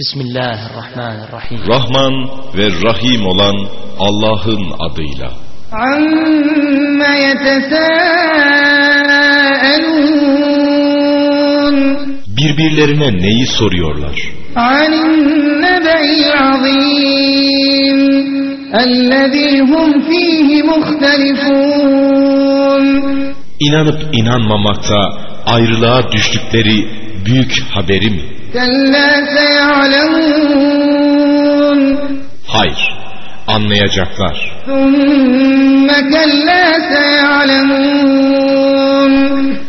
Bismillahirrahmanirrahim. Rahman ve Rahim olan Allah'ın adıyla. Amma yetesâelûn. Birbirlerine neyi soruyorlar? Anin nebe'il azîm. Ellezî hum fîhi muhtelifûn. İnanıp inanmamakta ayrılığa düştükleri büyük haberi mi? كَلَّا سَيَعْلَمُونَ Hayır, anlayacaklar. ثُمَّ كَلَّا سَيَعْلَمُونَ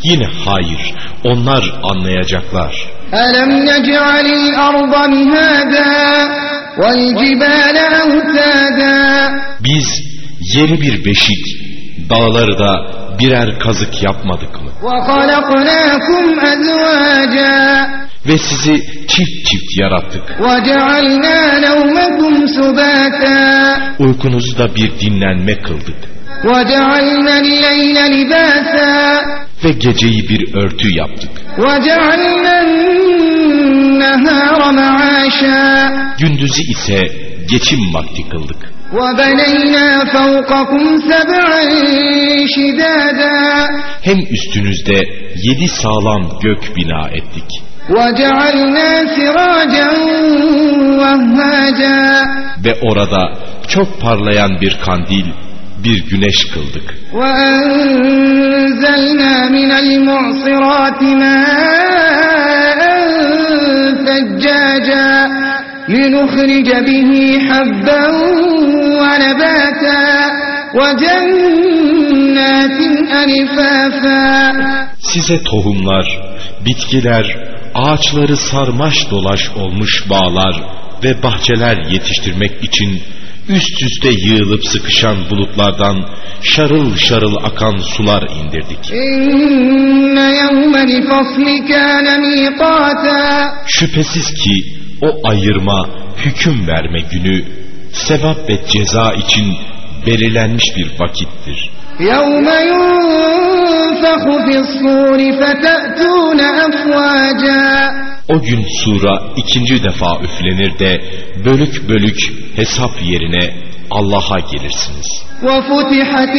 Yine hayır, onlar anlayacaklar. أَلَمْ نَجْعَلِ الْأَرْضَ مِهَادًا وَالْجِبَالَ أَوْتَادًا Biz yeni bir beşik, dağları da birer kazık yapmadık mı? وَخَلَقْنَاكُمْ أَزْوَاجًا ve sizi çift çift yarattık. Uykunuzu da bir dinlenme kıldık. Ve geceyi bir örtü yaptık. Gündüzü ise geçim vakti kıldık. Hem üstünüzde yedi sağlam gök bina ettik. وَجَعَلْنَا سِرَاجًا وَهَّاجًا Ve orada çok parlayan bir kandil, bir güneş kıldık. وأنزلنا من المعصرات ماء ثجاجا لنخرج به حبا ونباتا وجنات ألفافا Size tohumlar, bitkiler, ağaçları sarmaş dolaş olmuş bağlar ve bahçeler yetiştirmek için üst üste yığılıp sıkışan bulutlardan şarıl şarıl akan sular indirdik. إن يوم الفصل كان ميقاتا Şüphesiz ki o ayırma, hüküm verme günü sevap ve ceza için belirlenmiş bir vakittir. يوم ينفخ في الصور فتأتون أفواجا O gün sura ikinci defa üflenir de bölük bölük hesap yerine Allah'a gelirsiniz. وفتحت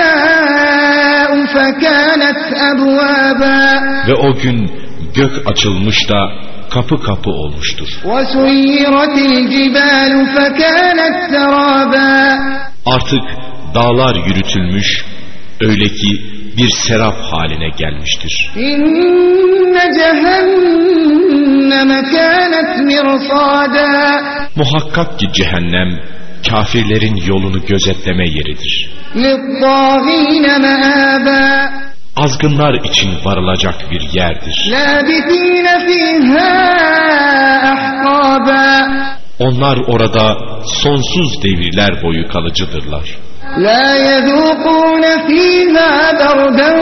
السماء فكانت أبوابا Ve o gün gök açılmış da kapı kapı olmuştur. وسيرت الجبال فكانت سرابا Artık dağlar yürütülmüş, Öyle ki bir serap haline gelmiştir. İnne cehenneme kânet mirsâdâ. Muhakkak ki cehennem kafirlerin yolunu gözetleme yeridir. Littâhîne meâbâ. Azgınlar için varılacak bir yerdir. Lâbitîne fîhâ ahkâbâ. Onlar orada sonsuz devirler boyu kalıcıdırlar. La yezûkûne fîhâ berden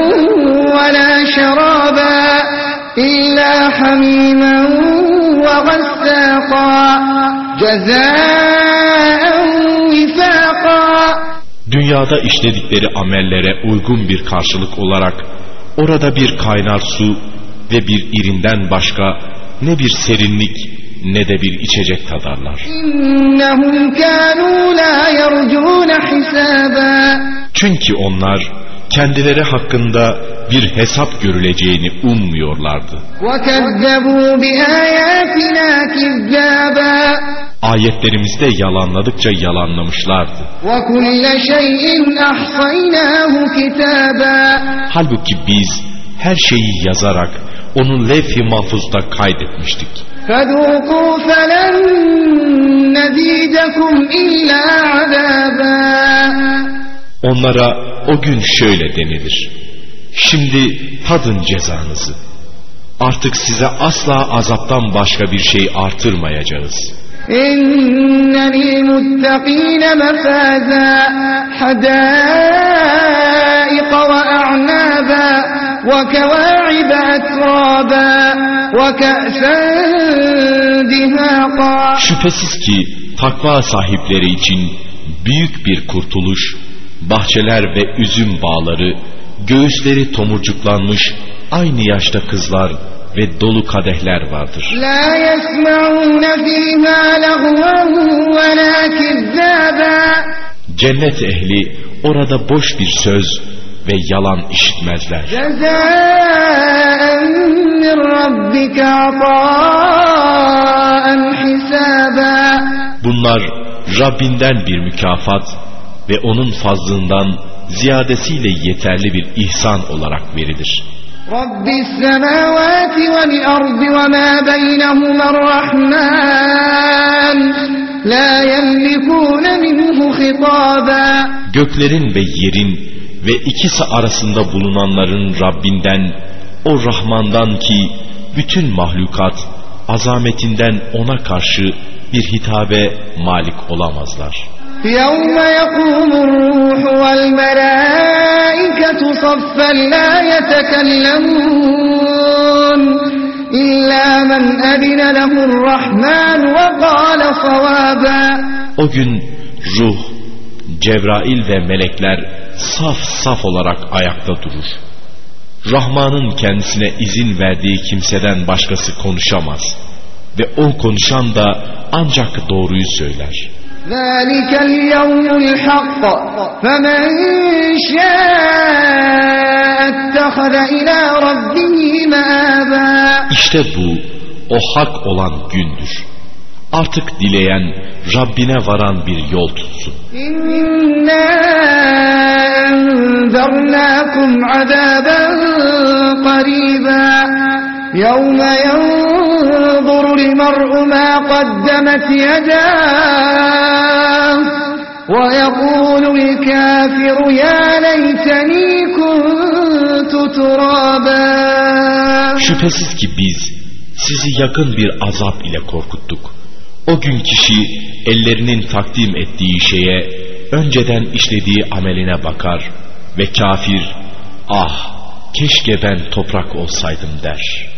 ve lâ şerâbâ illâ hamîmen ve gassâkâ Dünyada işledikleri amellere uygun bir karşılık olarak orada bir kaynar su ve bir irinden başka ne bir serinlik ne de bir içecek tadarlar. Çünkü onlar kendileri hakkında bir hesap görüleceğini ummuyorlardı. Ayetlerimizde yalanladıkça yalanlamışlardı. Halbuki biz her şeyi yazarak onu levh-i mahfuzda kaydetmiştik. فذوقوا فلن نزيدكم إلا عذابا Onlara o gün şöyle denilir. Şimdi tadın cezanızı. Artık size asla azaptan başka bir şey artırmayacağız. إن للمتقين مفازا حدائق وكواعب أترابا وكأسا دهاقا Şüphesiz ki takva sahipleri için büyük bir kurtuluş, bahçeler ve üzüm bağları, göğüsleri tomurcuklanmış aynı yaşta kızlar ve dolu kadehler vardır. لا يسمعون فيها لغوا ولا كذابا Cennet ehli orada boş bir söz ve yalan işitmezler. جزاء من ربك عطاء حسابا Bunlar Rabbinden bir mükafat ve onun fazlından ziyadesiyle yeterli bir ihsan olarak verilir. رب السماوات والأرض وما بينهما الرحمن لا يملكون منه خطابا Göklerin ve yerin ve ikisi arasında bulunanların Rabbinden, o Rahmandan ki bütün mahlukat azametinden ona karşı bir hitabe malik olamazlar. يوم يقوم الروح والملائكة صفا لا يتكلمون إلا من أذن له الرحمن وقال صوابا O gün ruh, Cebrail ve melekler saf saf olarak ayakta durur. Rahman'ın kendisine izin verdiği kimseden başkası konuşamaz. Ve o konuşan da ancak doğruyu söyler. ذلك اليوم الحق فمن شاء اتخذ إلى ربه مآبا İşte bu o hak olan gündür. Artık dileyen Rabbine varan bir yol tutsun. إنا أنذرناكم عذابا قريبا يوم ينظر المرء ما قدمت يداه ويقول الكافر يا ليتني كنت ترابا Şüphesiz ki biz sizi yakın bir azap ile korkuttuk. O gün kişi ellerinin takdim ettiği şeye önceden işlediği ameline bakar ve kafir ah keşke ben toprak olsaydım der.''